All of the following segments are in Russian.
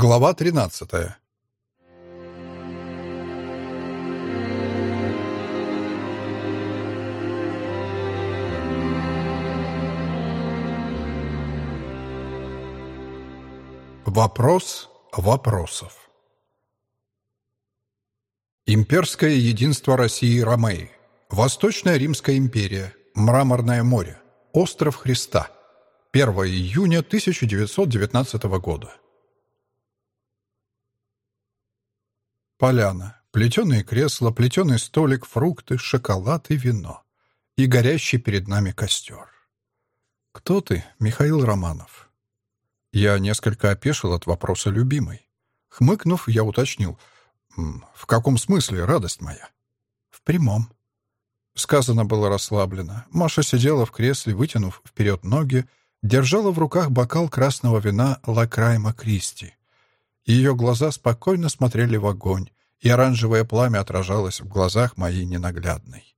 Глава 13. Вопрос вопросов. Имперское единство России и Ромеи. Восточная Римская империя. Мраморное море. Остров Христа. 1 июня 1919 года. Поляна. Плетеные кресла, плетеный столик, фрукты, шоколад и вино. И горящий перед нами костер. «Кто ты, Михаил Романов?» Я несколько опешил от вопроса любимой. Хмыкнув, я уточнил. «В каком смысле, радость моя?» «В прямом». Сказано было расслабленно. Маша сидела в кресле, вытянув вперед ноги, держала в руках бокал красного вина Лакрайма Кристи. Ее глаза спокойно смотрели в огонь, и оранжевое пламя отражалось в глазах моей ненаглядной.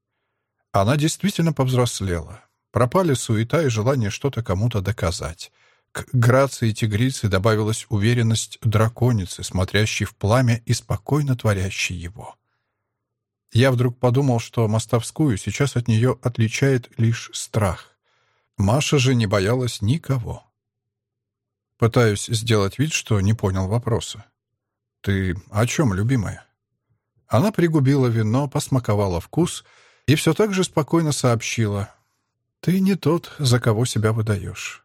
Она действительно повзрослела. Пропали суета и желание что-то кому-то доказать. К грации тигрицы добавилась уверенность драконицы, смотрящей в пламя и спокойно творящей его. Я вдруг подумал, что Мостовскую сейчас от нее отличает лишь страх. Маша же не боялась никого. Пытаюсь сделать вид, что не понял вопроса. «Ты о чем, любимая?» Она пригубила вино, посмаковала вкус и все так же спокойно сообщила. «Ты не тот, за кого себя выдаешь».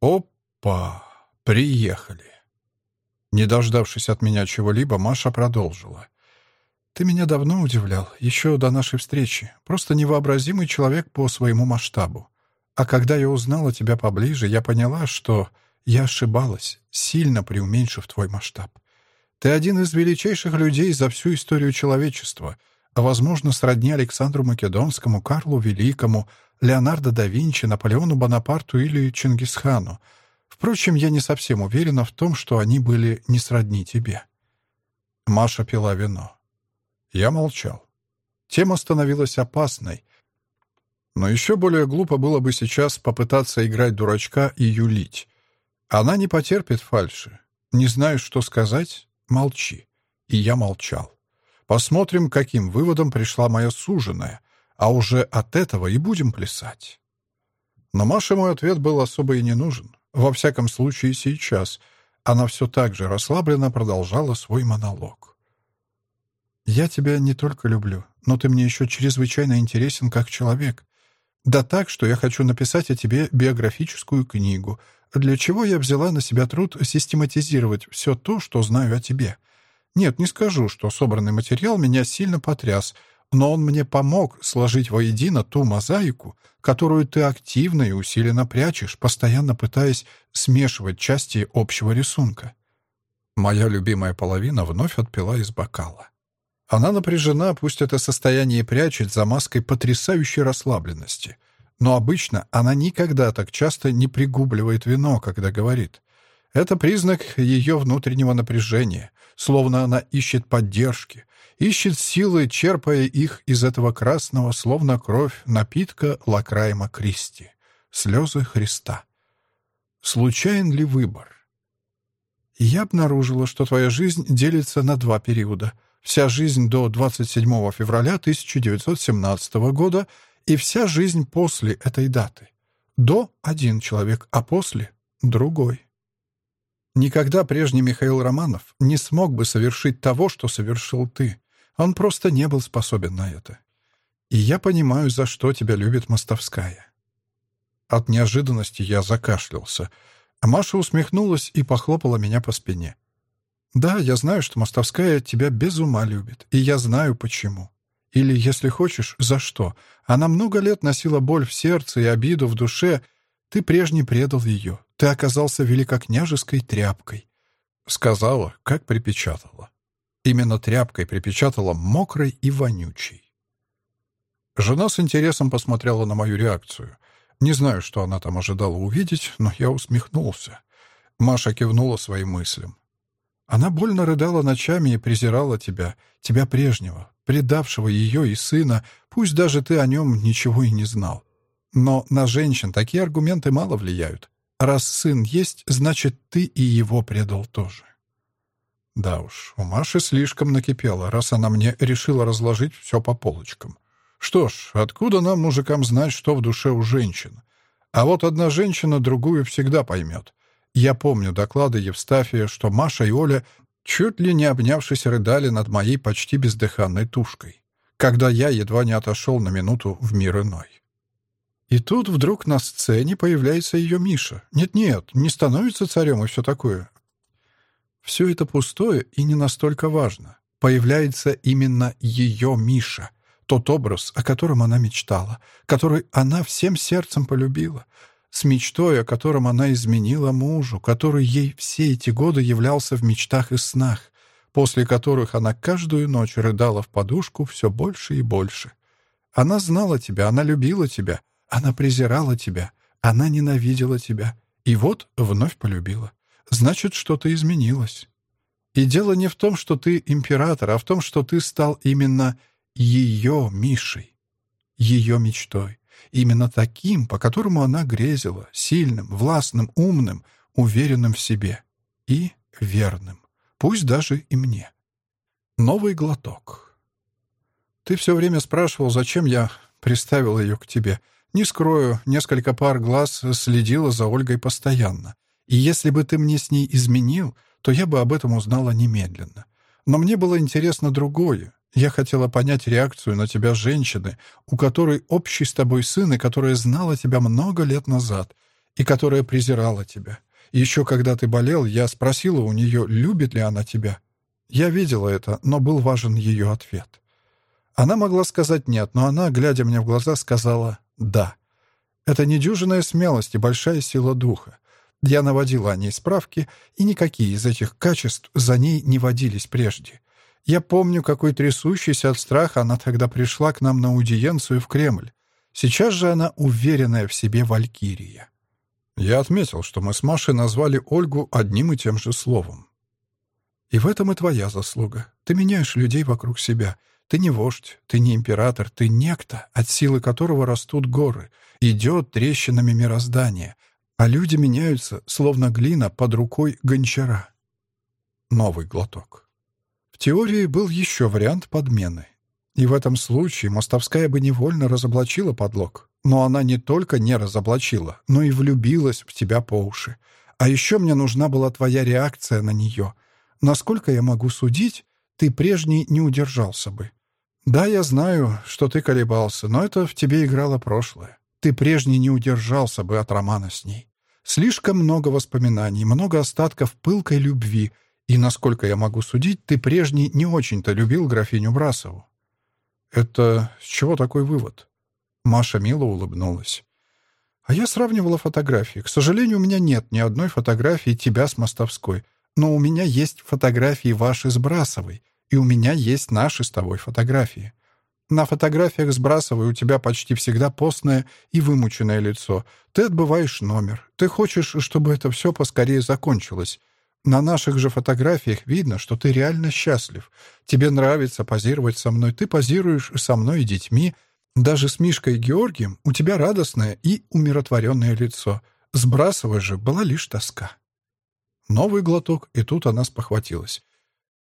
«Опа! Приехали!» Не дождавшись от меня чего-либо, Маша продолжила. «Ты меня давно удивлял, еще до нашей встречи. Просто невообразимый человек по своему масштабу. А когда я узнала тебя поближе, я поняла, что я ошибалась, сильно преуменьшив твой масштаб. Ты один из величайших людей за всю историю человечества, а, возможно, сродни Александру Македонскому, Карлу Великому, Леонардо да Винчи, Наполеону Бонапарту или Чингисхану. Впрочем, я не совсем уверена в том, что они были не сродни тебе. Маша пила вино. Я молчал. Тема становилась опасной. Но еще более глупо было бы сейчас попытаться играть дурачка и юлить. Она не потерпит фальши. Не знаешь, что сказать? Молчи. И я молчал. Посмотрим, каким выводом пришла моя суженая, а уже от этого и будем плясать. Но Маше мой ответ был особо и не нужен. Во всяком случае, сейчас. Она все так же расслабленно продолжала свой монолог. «Я тебя не только люблю, но ты мне еще чрезвычайно интересен как человек. Да так, что я хочу написать о тебе биографическую книгу, для чего я взяла на себя труд систематизировать все то, что знаю о тебе. Нет, не скажу, что собранный материал меня сильно потряс, но он мне помог сложить воедино ту мозаику, которую ты активно и усиленно прячешь, постоянно пытаясь смешивать части общего рисунка. Моя любимая половина вновь отпила из бокала. Она напряжена, пусть это состояние прячет за маской потрясающей расслабленности — но обычно она никогда так часто не пригубливает вино, когда говорит. Это признак ее внутреннего напряжения, словно она ищет поддержки, ищет силы, черпая их из этого красного, словно кровь, напитка Лакрайма Кристи, слезы Христа. Случайен ли выбор? Я обнаружила, что твоя жизнь делится на два периода. Вся жизнь до 27 февраля 1917 года и вся жизнь после этой даты. До — один человек, а после — другой. Никогда прежний Михаил Романов не смог бы совершить того, что совершил ты. Он просто не был способен на это. И я понимаю, за что тебя любит Мостовская. От неожиданности я закашлялся. А Маша усмехнулась и похлопала меня по спине. «Да, я знаю, что Мостовская тебя без ума любит, и я знаю, почему. Или, если хочешь, за что. Она много лет носила боль в сердце и обиду в душе. Ты прежний предал ее. Ты оказался великокняжеской тряпкой. Сказала, как припечатала. Именно тряпкой припечатала мокрой и вонючей. Жена с интересом посмотрела на мою реакцию. Не знаю, что она там ожидала увидеть, но я усмехнулся. Маша кивнула своим мыслям. Она больно рыдала ночами и презирала тебя, тебя прежнего, предавшего ее и сына, пусть даже ты о нем ничего и не знал. Но на женщин такие аргументы мало влияют. Раз сын есть, значит, ты и его предал тоже. Да уж, у Маши слишком накипело, раз она мне решила разложить все по полочкам. Что ж, откуда нам, мужикам, знать, что в душе у женщин? А вот одна женщина другую всегда поймет. Я помню доклады Евстафия, что Маша и Оля, чуть ли не обнявшись, рыдали над моей почти бездыханной тушкой, когда я едва не отошел на минуту в мир иной. И тут вдруг на сцене появляется ее Миша. Нет-нет, не становится царем и все такое. Все это пустое и не настолько важно. Появляется именно ее Миша, тот образ, о котором она мечтала, который она всем сердцем полюбила, с мечтой, о котором она изменила мужу, который ей все эти годы являлся в мечтах и снах, после которых она каждую ночь рыдала в подушку все больше и больше. Она знала тебя, она любила тебя — она презирала тебя, она ненавидела тебя, и вот вновь полюбила. Значит, что-то изменилось. И дело не в том, что ты император, а в том, что ты стал именно ее Мишей, ее мечтой, именно таким, по которому она грезила, сильным, властным, умным, уверенным в себе и верным, пусть даже и мне. Новый глоток. Ты все время спрашивал, зачем я приставил ее к тебе — не скрою, несколько пар глаз следила за Ольгой постоянно. И если бы ты мне с ней изменил, то я бы об этом узнала немедленно. Но мне было интересно другое. Я хотела понять реакцию на тебя женщины, у которой общий с тобой сын и которая знала тебя много лет назад, и которая презирала тебя. Еще когда ты болел, я спросила у нее, любит ли она тебя. Я видела это, но был важен ее ответ. Она могла сказать «нет», но она, глядя мне в глаза, сказала да. Это недюжинная смелость и большая сила духа. Я наводила о ней справки, и никакие из этих качеств за ней не водились прежде. Я помню, какой трясущийся от страха она тогда пришла к нам на аудиенцию в Кремль. Сейчас же она уверенная в себе валькирия. Я отметил, что мы с Машей назвали Ольгу одним и тем же словом. И в этом и твоя заслуга. Ты меняешь людей вокруг себя — ты не вождь, ты не император, ты некто, от силы которого растут горы, идет трещинами мироздания, а люди меняются, словно глина под рукой гончара. Новый глоток. В теории был еще вариант подмены. И в этом случае Мостовская бы невольно разоблачила подлог. Но она не только не разоблачила, но и влюбилась в тебя по уши. А еще мне нужна была твоя реакция на нее. Насколько я могу судить, ты прежний не удержался бы. Да, я знаю, что ты колебался, но это в тебе играло прошлое. Ты прежний не удержался бы от романа с ней. Слишком много воспоминаний, много остатков пылкой любви, и, насколько я могу судить, ты прежний не очень-то любил графиню Брасову. Это с чего такой вывод? Маша мило улыбнулась. А я сравнивала фотографии. К сожалению, у меня нет ни одной фотографии тебя с Мостовской, но у меня есть фотографии ваши с Брасовой — и у меня есть наши с тобой фотографии. На фотографиях с Брасовой у тебя почти всегда постное и вымученное лицо. Ты отбываешь номер. Ты хочешь, чтобы это все поскорее закончилось. На наших же фотографиях видно, что ты реально счастлив. Тебе нравится позировать со мной. Ты позируешь со мной и детьми. Даже с Мишкой и Георгием у тебя радостное и умиротворенное лицо. С Брасовой же была лишь тоска. Новый глоток, и тут она спохватилась.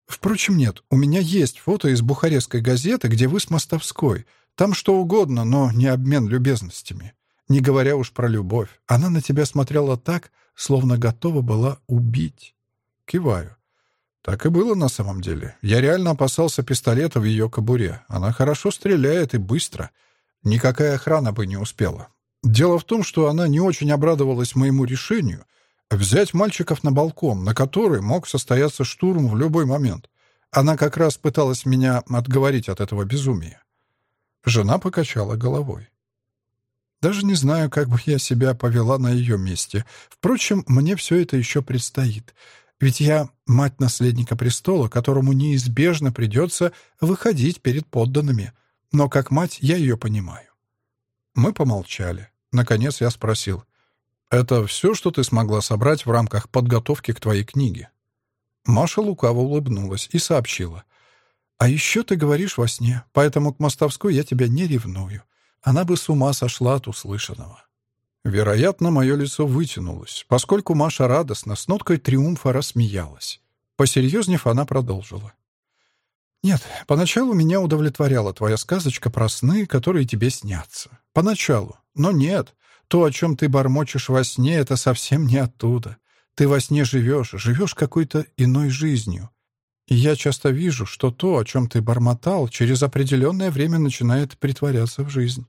Впрочем, нет, у меня есть фото из бухарестской газеты, где вы с Мостовской. Там что угодно, но не обмен любезностями. Не говоря уж про любовь. Она на тебя смотрела так, словно готова была убить. Киваю. Так и было на самом деле. Я реально опасался пистолета в ее кобуре. Она хорошо стреляет и быстро. Никакая охрана бы не успела. Дело в том, что она не очень обрадовалась моему решению — Взять мальчиков на балкон, на который мог состояться штурм в любой момент. Она как раз пыталась меня отговорить от этого безумия. Жена покачала головой. Даже не знаю, как бы я себя повела на ее месте. Впрочем, мне все это еще предстоит. Ведь я мать наследника престола, которому неизбежно придется выходить перед подданными. Но как мать я ее понимаю. Мы помолчали. Наконец я спросил. «Это все, что ты смогла собрать в рамках подготовки к твоей книге?» Маша лукаво улыбнулась и сообщила. «А еще ты говоришь во сне, поэтому к Мостовской я тебя не ревную. Она бы с ума сошла от услышанного». Вероятно, мое лицо вытянулось, поскольку Маша радостно, с ноткой триумфа рассмеялась. Посерьезнев, она продолжила. «Нет, поначалу меня удовлетворяла твоя сказочка про сны, которые тебе снятся. Поначалу. Но нет, то, о чем ты бормочешь во сне, это совсем не оттуда. Ты во сне живешь, живешь какой-то иной жизнью. И я часто вижу, что то, о чем ты бормотал, через определенное время начинает притворяться в жизнь.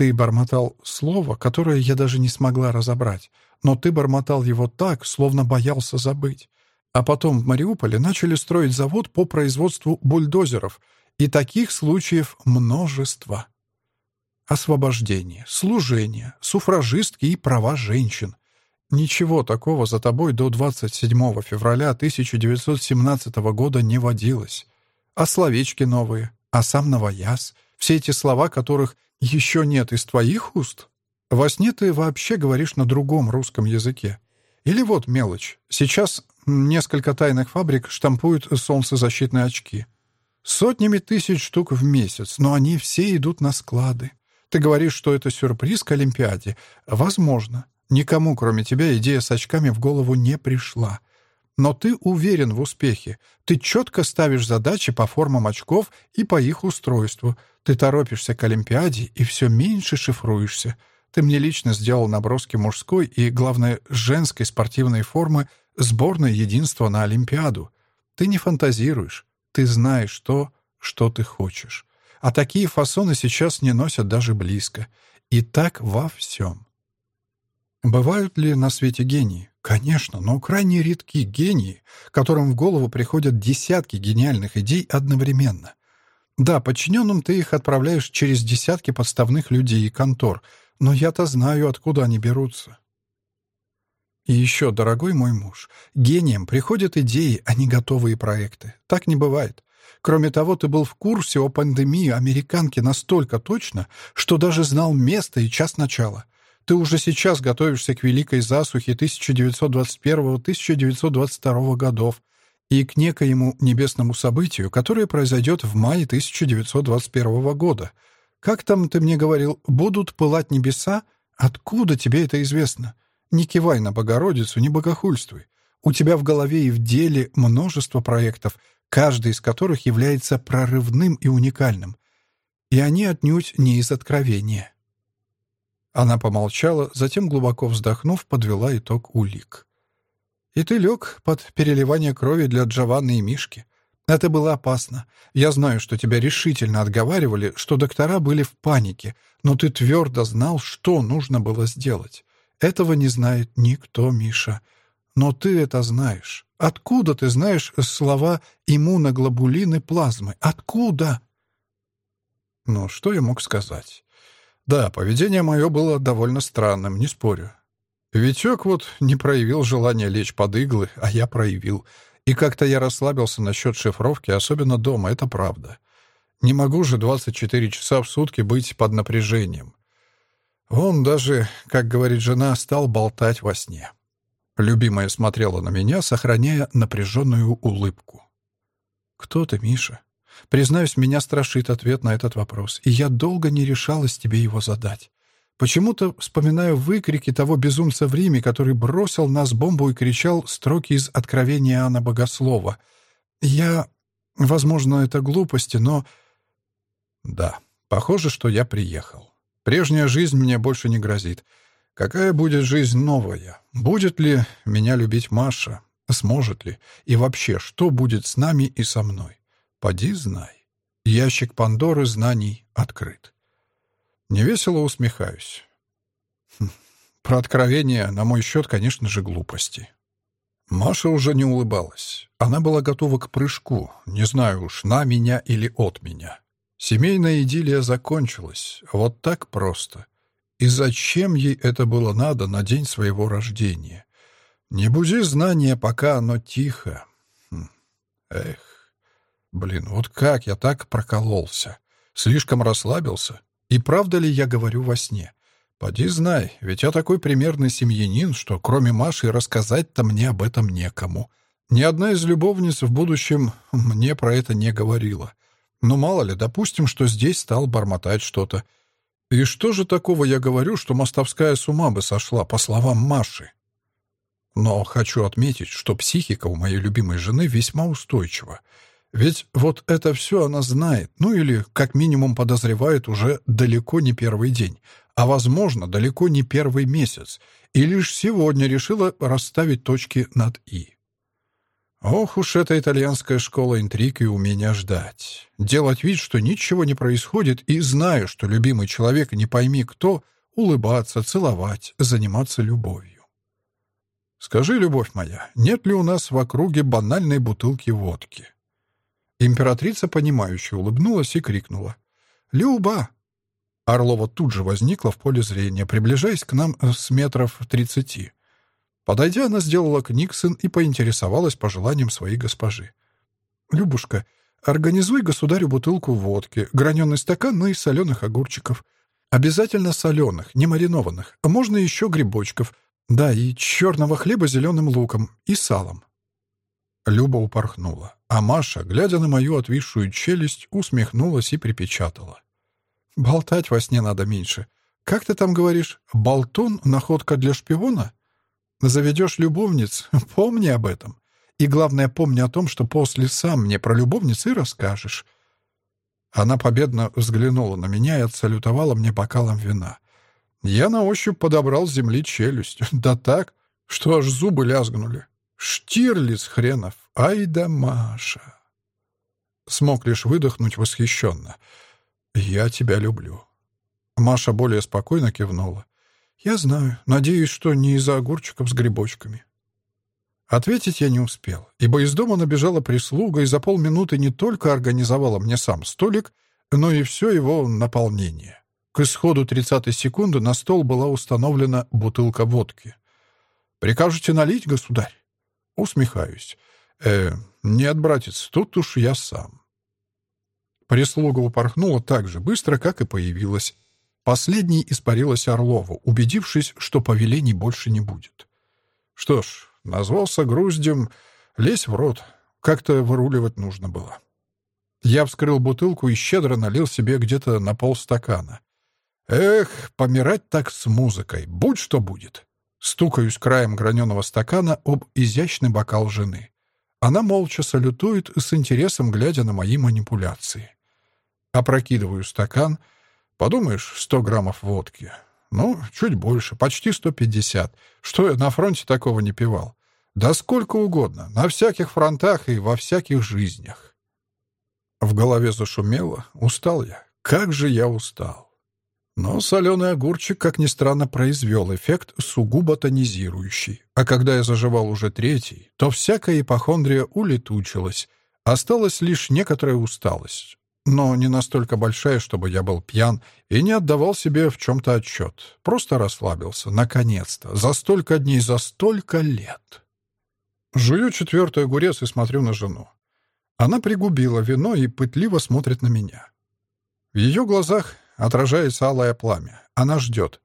Ты бормотал слово, которое я даже не смогла разобрать, но ты бормотал его так, словно боялся забыть. А потом в Мариуполе начали строить завод по производству бульдозеров, и таких случаев множество. Освобождение, служение, суфражистки и права женщин. Ничего такого за тобой до 27 февраля 1917 года не водилось. А словечки новые, а сам новояз, все эти слова, которых еще нет из твоих уст. Во сне ты вообще говоришь на другом русском языке. Или вот мелочь. Сейчас несколько тайных фабрик штампуют солнцезащитные очки. Сотнями тысяч штук в месяц, но они все идут на склады. Ты говоришь, что это сюрприз к Олимпиаде. Возможно. Никому, кроме тебя, идея с очками в голову не пришла. Но ты уверен в успехе. Ты четко ставишь задачи по формам очков и по их устройству. Ты торопишься к Олимпиаде и все меньше шифруешься. Ты мне лично сделал наброски мужской и, главное, женской спортивной формы сборной единства на Олимпиаду. Ты не фантазируешь. Ты знаешь то, что ты хочешь. А такие фасоны сейчас не носят даже близко. И так во всем. Бывают ли на свете гении? Конечно, но крайне редки гении, которым в голову приходят десятки гениальных идей одновременно. Да, подчиненным ты их отправляешь через десятки подставных людей и контор, но я-то знаю, откуда они берутся. И еще, дорогой мой муж, гением приходят идеи, а не готовые проекты. Так не бывает. Кроме того, ты был в курсе о пандемии американки настолько точно, что даже знал место и час начала. Ты уже сейчас готовишься к великой засухе 1921-1922 годов и к некоему небесному событию, которое произойдет в мае 1921 года. Как там ты мне говорил, будут пылать небеса? Откуда тебе это известно? Не кивай на Богородицу, не богохульствуй. У тебя в голове и в деле множество проектов, каждый из которых является прорывным и уникальным. И они отнюдь не из откровения. Она помолчала, затем, глубоко вздохнув, подвела итог улик. «И ты лег под переливание крови для Джованны и Мишки. Это было опасно. Я знаю, что тебя решительно отговаривали, что доктора были в панике, но ты твердо знал, что нужно было сделать. Этого не знает никто, Миша. Но ты это знаешь. Откуда ты знаешь слова иммуноглобулины плазмы? Откуда?» Ну, что я мог сказать? Да, поведение мое было довольно странным, не спорю. Витек вот не проявил желания лечь под иглы, а я проявил. И как-то я расслабился насчет шифровки, особенно дома, это правда. Не могу же 24 часа в сутки быть под напряжением. Он даже, как говорит жена, стал болтать во сне. Любимая смотрела на меня, сохраняя напряженную улыбку. «Кто ты, Миша?» Признаюсь, меня страшит ответ на этот вопрос, и я долго не решалась тебе его задать. Почему-то вспоминаю выкрики того безумца в Риме, который бросил нас бомбу и кричал строки из Откровения Иоанна Богослова. Я... Возможно, это глупости, но... Да, похоже, что я приехал. Прежняя жизнь мне больше не грозит. Какая будет жизнь новая? Будет ли меня любить Маша? Сможет ли? И вообще, что будет с нами и со мной? Поди знай. Ящик Пандоры знаний открыт. Невесело усмехаюсь. Хм, про откровение, на мой счет, конечно же, глупости. Маша уже не улыбалась. Она была готова к прыжку, не знаю уж, на меня или от меня. Семейная идиллия закончилась. Вот так просто. И зачем ей это было надо на день своего рождения? Не буди знания, пока оно тихо. Хм. Эх. Блин, вот как я так прокололся? Слишком расслабился? И правда ли я говорю во сне? Поди знай, ведь я такой примерный семьянин, что кроме Маши рассказать-то мне об этом некому. Ни одна из любовниц в будущем мне про это не говорила. Но мало ли, допустим, что здесь стал бормотать что-то. И что же такого я говорю, что Мостовская с ума бы сошла, по словам Маши? Но хочу отметить, что психика у моей любимой жены весьма устойчива. Ведь вот это все она знает, ну или как минимум подозревает уже далеко не первый день, а, возможно, далеко не первый месяц, и лишь сегодня решила расставить точки над «и». Ох уж эта итальянская школа интриг и умения ждать. Делать вид, что ничего не происходит, и, зная, что любимый человек не пойми кто, улыбаться, целовать, заниматься любовью. Скажи, любовь моя, нет ли у нас в округе банальной бутылки водки? Императрица, понимающе улыбнулась и крикнула. «Люба!» Орлова тут же возникла в поле зрения, приближаясь к нам с метров тридцати. Подойдя, она сделала книгсон и поинтересовалась пожеланием своей госпожи. «Любушка, организуй государю бутылку водки, граненый стакан, ну и соленых огурчиков. Обязательно соленых, не маринованных, а можно еще грибочков. Да, и черного хлеба зеленым луком и салом». Люба упорхнула, а Маша, глядя на мою отвисшую челюсть, усмехнулась и припечатала. «Болтать во сне надо меньше. Как ты там говоришь, болтун — находка для шпиона?» Заведешь любовниц, помни об этом. И главное, помни о том, что после сам мне про любовниц и расскажешь». Она победно взглянула на меня и отсалютовала мне бокалом вина. Я на ощупь подобрал с земли челюсть. Да так, что аж зубы лязгнули. Штирлиц хренов, ай да Маша. Смог лишь выдохнуть восхищенно. «Я тебя люблю». Маша более спокойно кивнула. «Я знаю. Надеюсь, что не из-за огурчиков с грибочками». Ответить я не успел, ибо из дома набежала прислуга и за полминуты не только организовала мне сам столик, но и все его наполнение. К исходу тридцатой секунды на стол была установлена бутылка водки. «Прикажете налить, государь?» Усмехаюсь. «Э, нет, братец, тут уж я сам». Прислуга упорхнула так же быстро, как и появилась, Последней испарилась Орлову, убедившись, что повелений больше не будет. Что ж, назвался груздем, лезь в рот. Как-то выруливать нужно было. Я вскрыл бутылку и щедро налил себе где-то на полстакана. Эх, помирать так с музыкой, будь что будет. Стукаюсь краем граненого стакана об изящный бокал жены. Она молча салютует, с интересом глядя на мои манипуляции. Опрокидываю стакан — Подумаешь, сто граммов водки. Ну, чуть больше, почти сто пятьдесят. Что я на фронте такого не пивал? Да сколько угодно, на всяких фронтах и во всяких жизнях. В голове зашумело. Устал я. Как же я устал. Но соленый огурчик, как ни странно, произвел эффект сугубо тонизирующий. А когда я заживал уже третий, то всякая ипохондрия улетучилась. Осталась лишь некоторая усталость но не настолько большая, чтобы я был пьян и не отдавал себе в чем-то отчет. Просто расслабился, наконец-то, за столько дней, за столько лет. Жую четвертый огурец и смотрю на жену. Она пригубила вино и пытливо смотрит на меня. В ее глазах отражается алое пламя. Она ждет.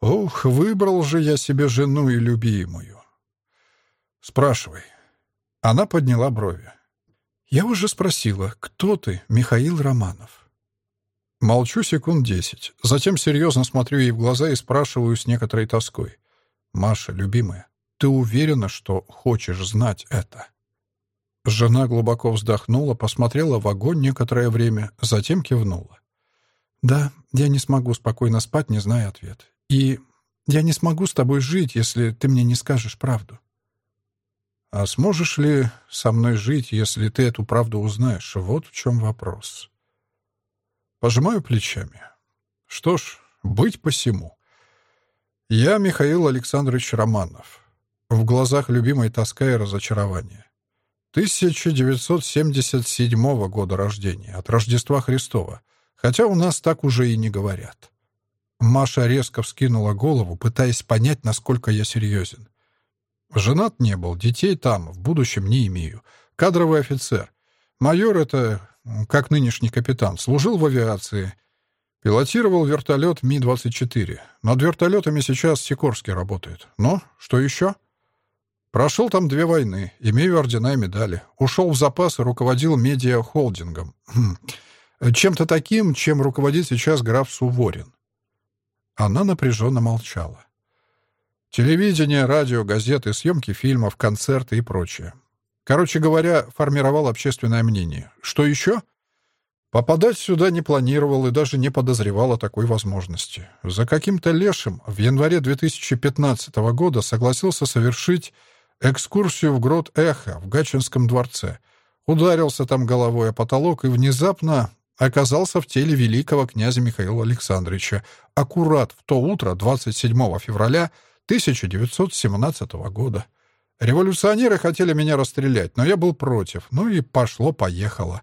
Ух, выбрал же я себе жену и любимую. Спрашивай. Она подняла брови. «Я уже спросила, кто ты, Михаил Романов?» Молчу секунд десять, затем серьезно смотрю ей в глаза и спрашиваю с некоторой тоской. «Маша, любимая, ты уверена, что хочешь знать это?» Жена глубоко вздохнула, посмотрела в огонь некоторое время, затем кивнула. «Да, я не смогу спокойно спать, не зная ответ. И я не смогу с тобой жить, если ты мне не скажешь правду. А сможешь ли со мной жить, если ты эту правду узнаешь? Вот в чем вопрос. Пожимаю плечами. Что ж, быть посему. Я Михаил Александрович Романов. В глазах любимой тоска и разочарование. 1977 года рождения, от Рождества Христова, хотя у нас так уже и не говорят. Маша резко вскинула голову, пытаясь понять, насколько я серьезен. Женат не был, детей там, в будущем не имею. Кадровый офицер. Майор — это, как нынешний капитан, служил в авиации. Пилотировал вертолет Ми-24. Над вертолетами сейчас Сикорский работает. Но что еще? Прошел там две войны, имею ордена и медали. Ушел в запас и руководил медиа-холдингом. Хм. Чем-то таким, чем руководит сейчас граф Суворин. Она напряженно молчала. Телевидение, радио, газеты, съемки фильмов, концерты и прочее. Короче говоря, формировал общественное мнение. Что еще? Попадать сюда не планировал и даже не подозревал о такой возможности. За каким-то лешим в январе 2015 года согласился совершить экскурсию в грот Эхо в Гачинском дворце. Ударился там головой о потолок и внезапно оказался в теле великого князя Михаила Александровича аккурат в то утро, 27 февраля 1917 года. Революционеры хотели меня расстрелять, но я был против. Ну и пошло-поехало.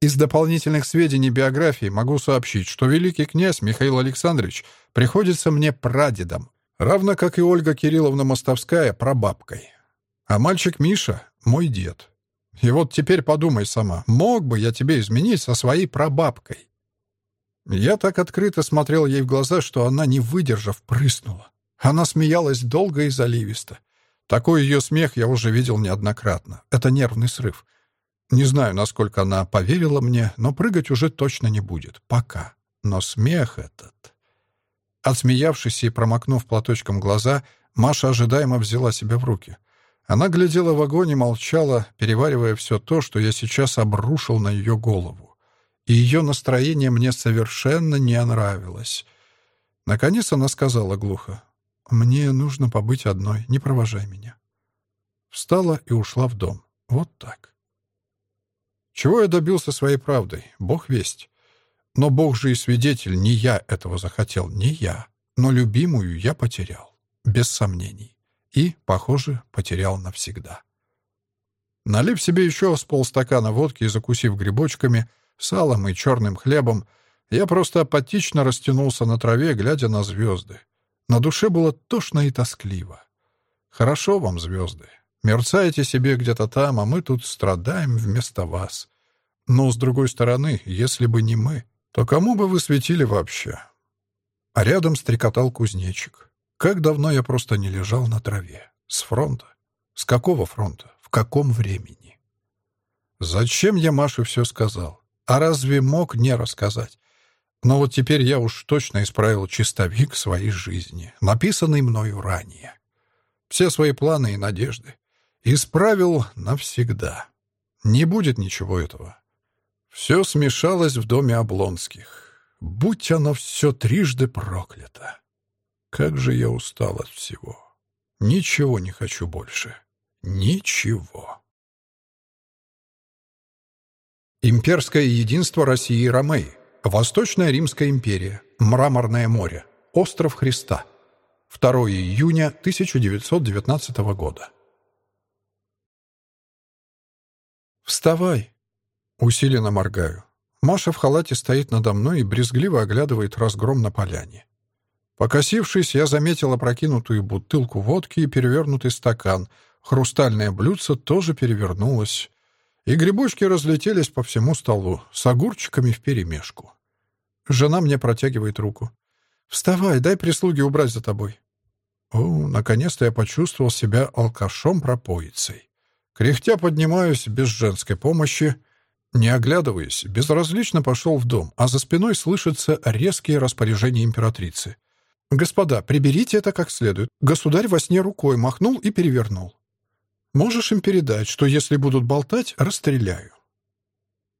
Из дополнительных сведений биографии могу сообщить, что великий князь Михаил Александрович приходится мне прадедом, равно как и Ольга Кирилловна Мостовская прабабкой. А мальчик Миша — мой дед. И вот теперь подумай сама, мог бы я тебе изменить со своей прабабкой? Я так открыто смотрел ей в глаза, что она, не выдержав, прыснула. Она смеялась долго и заливисто. Такой ее смех я уже видел неоднократно. Это нервный срыв. Не знаю, насколько она поверила мне, но прыгать уже точно не будет. Пока. Но смех этот... Отсмеявшись и промокнув платочком глаза, Маша ожидаемо взяла себя в руки. Она глядела в огонь и молчала, переваривая все то, что я сейчас обрушил на ее голову. И ее настроение мне совершенно не нравилось. Наконец она сказала глухо. «Мне нужно побыть одной, не провожай меня». Встала и ушла в дом. Вот так. Чего я добился своей правдой? Бог весть. Но Бог же и свидетель, не я этого захотел, не я. Но любимую я потерял, без сомнений. И, похоже, потерял навсегда. Налив себе еще с полстакана водки и закусив грибочками, салом и черным хлебом, я просто апатично растянулся на траве, глядя на звезды. На душе было тошно и тоскливо. Хорошо вам, звезды. Мерцаете себе где-то там, а мы тут страдаем вместо вас. Но, с другой стороны, если бы не мы, то кому бы вы светили вообще? А рядом стрекотал кузнечик. Как давно я просто не лежал на траве. С фронта. С какого фронта? В каком времени? Зачем я Маше все сказал? А разве мог не рассказать? Но вот теперь я уж точно исправил чистовик своей жизни, написанный мною ранее. Все свои планы и надежды. Исправил навсегда. Не будет ничего этого. Все смешалось в доме Облонских. Будь оно все трижды проклято. Как же я устал от всего. Ничего не хочу больше. Ничего. Имперское единство России и Ромеи. Восточная Римская империя. Мраморное море. Остров Христа. 2 июня 1919 года. «Вставай!» Усиленно моргаю. Маша в халате стоит надо мной и брезгливо оглядывает разгром на поляне. Покосившись, я заметил опрокинутую бутылку водки и перевернутый стакан. Хрустальное блюдце тоже перевернулось и грибочки разлетелись по всему столу с огурчиками вперемешку. Жена мне протягивает руку. «Вставай, дай прислуге убрать за тобой». О, наконец-то я почувствовал себя алкашом-пропоицей. Кряхтя поднимаюсь без женской помощи, не оглядываясь, безразлично пошел в дом, а за спиной слышатся резкие распоряжения императрицы. «Господа, приберите это как следует». Государь во сне рукой махнул и перевернул. Можешь им передать, что если будут болтать, расстреляю».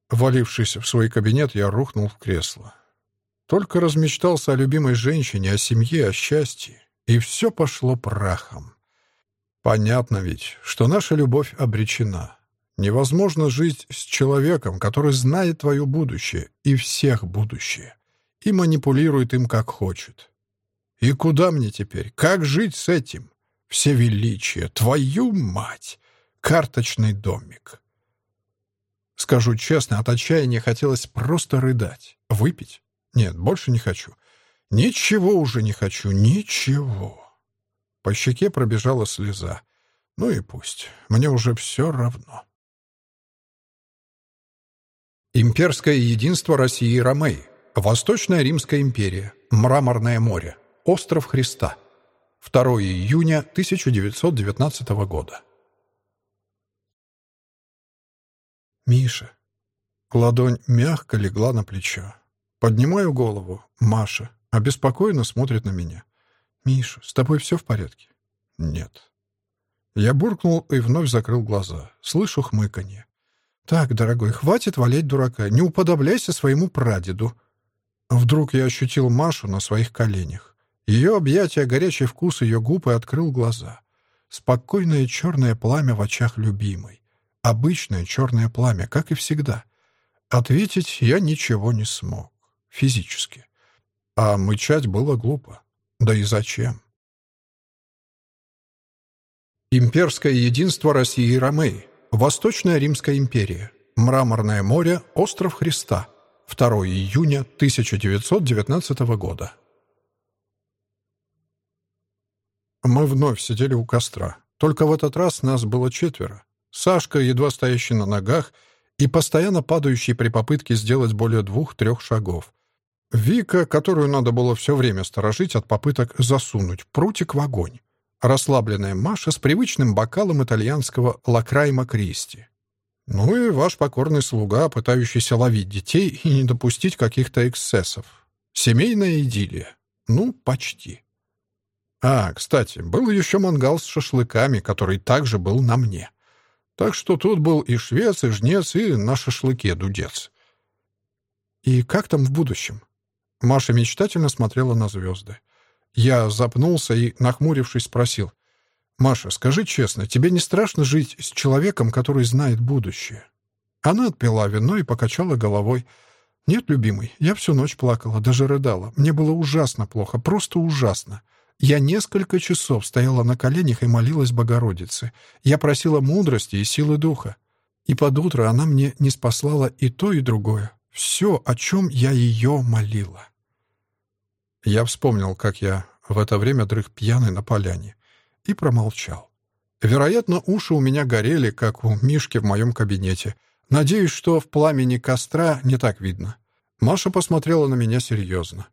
Валившись в свой кабинет, я рухнул в кресло. Только размечтался о любимой женщине, о семье, о счастье, и все пошло прахом. Понятно ведь, что наша любовь обречена. Невозможно жить с человеком, который знает твое будущее и всех будущее, и манипулирует им как хочет. И куда мне теперь? Как жить с этим? Всевеличие, твою мать! Карточный домик. Скажу честно, от отчаяния хотелось просто рыдать. Выпить? Нет, больше не хочу. Ничего уже не хочу, ничего. По щеке пробежала слеза. Ну и пусть. Мне уже все равно. Имперское единство России и Ромеи. Восточная Римская империя. Мраморное море. Остров Христа. 2 июня 1919 года. «Миша». Ладонь мягко легла на плечо. Поднимаю голову. Маша. Обеспокоенно смотрит на меня. «Миша, с тобой все в порядке?» Нет. Я буркнул и вновь закрыл глаза. Слышу хмыканье. «Так, дорогой, хватит валять дурака, не уподобляйся своему прадеду». Вдруг я ощутил Машу на своих коленях. Ее объятия, горячий вкус ее губ и открыл глаза. Спокойное черное пламя в очах любимой. Обычное черное пламя, как и всегда. Ответить я ничего не смог. Физически. А мычать было глупо. Да и зачем? Имперское единство России и Ромеи. Восточная Римская империя. Мраморное море. Остров Христа. 2 июня 1919 года. Мы вновь сидели у костра. Только в этот раз нас было четверо. Сашка, едва стоящий на ногах, и постоянно падающий при попытке сделать более двух-трех шагов. Вика, которую надо было все время сторожить от попыток засунуть прутик в огонь. Расслабленная Маша с привычным бокалом итальянского лакрайма Кристи. Ну и ваш покорный слуга, пытающийся ловить детей и не допустить каких-то эксцессов. Семейная идиллия. Ну, почти. А, кстати, был еще мангал с шашлыками, который также был на мне. Так что тут был и швец, и жнец, и на шашлыке дудец. И как там в будущем? Маша мечтательно смотрела на звезды. Я запнулся и, нахмурившись, спросил. «Маша, скажи честно, тебе не страшно жить с человеком, который знает будущее?» Она отпила вино и покачала головой. «Нет, любимый, я всю ночь плакала, даже рыдала. Мне было ужасно плохо, просто ужасно. Я несколько часов стояла на коленях и молилась Богородице. Я просила мудрости и силы духа. И под утро она мне не спаслала и то, и другое. Все, о чем я ее молила. Я вспомнил, как я в это время дрых пьяный на поляне, и промолчал. Вероятно, уши у меня горели, как у Мишки в моем кабинете. Надеюсь, что в пламени костра не так видно. Маша посмотрела на меня серьезно.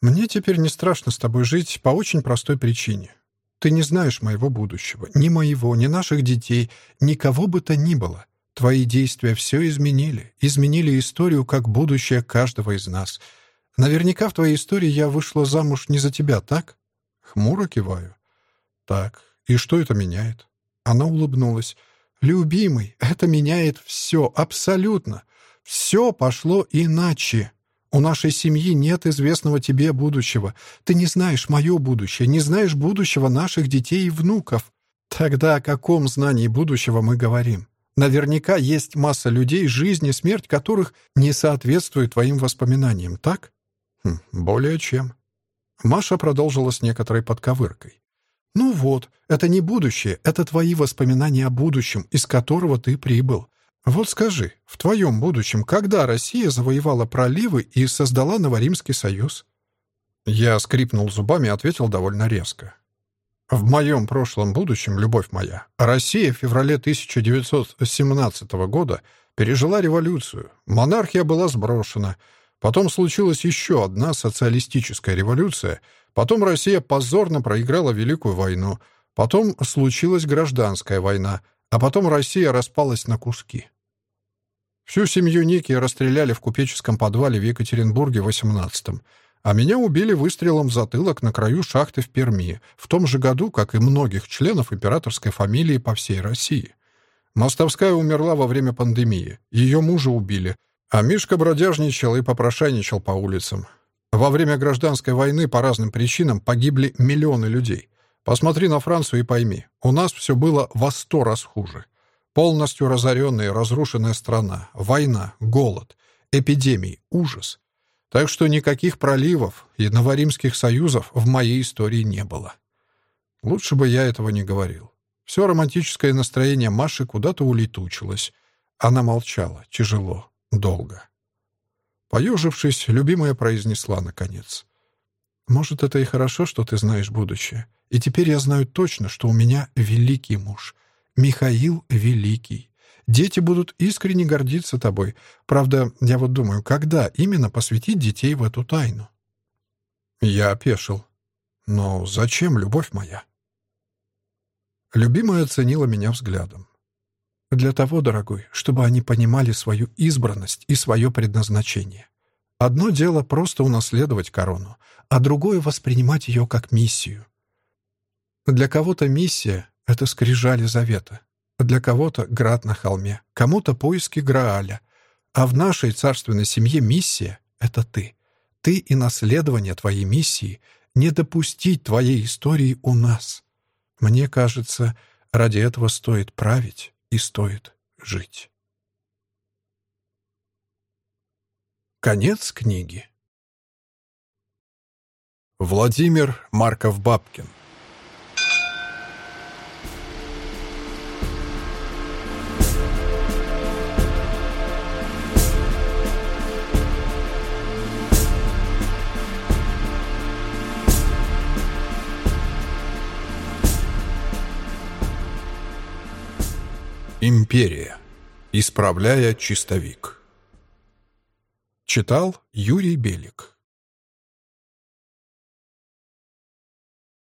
«Мне теперь не страшно с тобой жить по очень простой причине. Ты не знаешь моего будущего, ни моего, ни наших детей, никого бы то ни было. Твои действия все изменили, изменили историю как будущее каждого из нас. Наверняка в твоей истории я вышла замуж не за тебя, так?» Хмуро киваю. «Так, и что это меняет?» Она улыбнулась. «Любимый, это меняет все, абсолютно. Все пошло иначе». У нашей семьи нет известного тебе будущего. Ты не знаешь мое будущее, не знаешь будущего наших детей и внуков. Тогда о каком знании будущего мы говорим? Наверняка есть масса людей, жизнь и смерть которых не соответствует твоим воспоминаниям, так? Хм, более чем. Маша продолжила с некоторой подковыркой. «Ну вот, это не будущее, это твои воспоминания о будущем, из которого ты прибыл. Вот скажи, в твоем будущем, когда Россия завоевала проливы и создала Новоримский союз? Я скрипнул зубами и ответил довольно резко. В моем прошлом будущем, любовь моя, Россия в феврале 1917 года пережила революцию. Монархия была сброшена. Потом случилась еще одна социалистическая революция. Потом Россия позорно проиграла Великую войну. Потом случилась гражданская война. А потом Россия распалась на куски. Всю семью Ники расстреляли в купеческом подвале в Екатеринбурге в 18-м, а меня убили выстрелом в затылок на краю шахты в Перми, в том же году, как и многих членов императорской фамилии по всей России. Мостовская умерла во время пандемии, ее мужа убили, а Мишка бродяжничал и попрошайничал по улицам. Во время гражданской войны по разным причинам погибли миллионы людей. Посмотри на Францию и пойми, у нас все было во сто раз хуже. Полностью разоренная и разрушенная страна, война, голод, эпидемии, ужас. Так что никаких проливов и новоримских союзов в моей истории не было. Лучше бы я этого не говорил. Все романтическое настроение Маши куда-то улетучилось. Она молчала, тяжело, долго. Поежившись, любимая произнесла наконец. «Может, это и хорошо, что ты знаешь будущее. И теперь я знаю точно, что у меня великий муж — Михаил Великий. Дети будут искренне гордиться тобой. Правда, я вот думаю, когда именно посвятить детей в эту тайну?» Я опешил. «Но зачем, любовь моя?» Любимая оценила меня взглядом. «Для того, дорогой, чтобы они понимали свою избранность и свое предназначение. Одно дело просто унаследовать корону, а другое — воспринимать ее как миссию. Для кого-то миссия — это скрижали завета, для кого-то — град на холме, кому-то — поиски Грааля. А в нашей царственной семье миссия — это ты. Ты и наследование твоей миссии — не допустить твоей истории у нас. Мне кажется, ради этого стоит править и стоит жить. Конец книги. Владимир Марков-Бабкин Империя. Исправляя чистовик. Читал Юрий Белик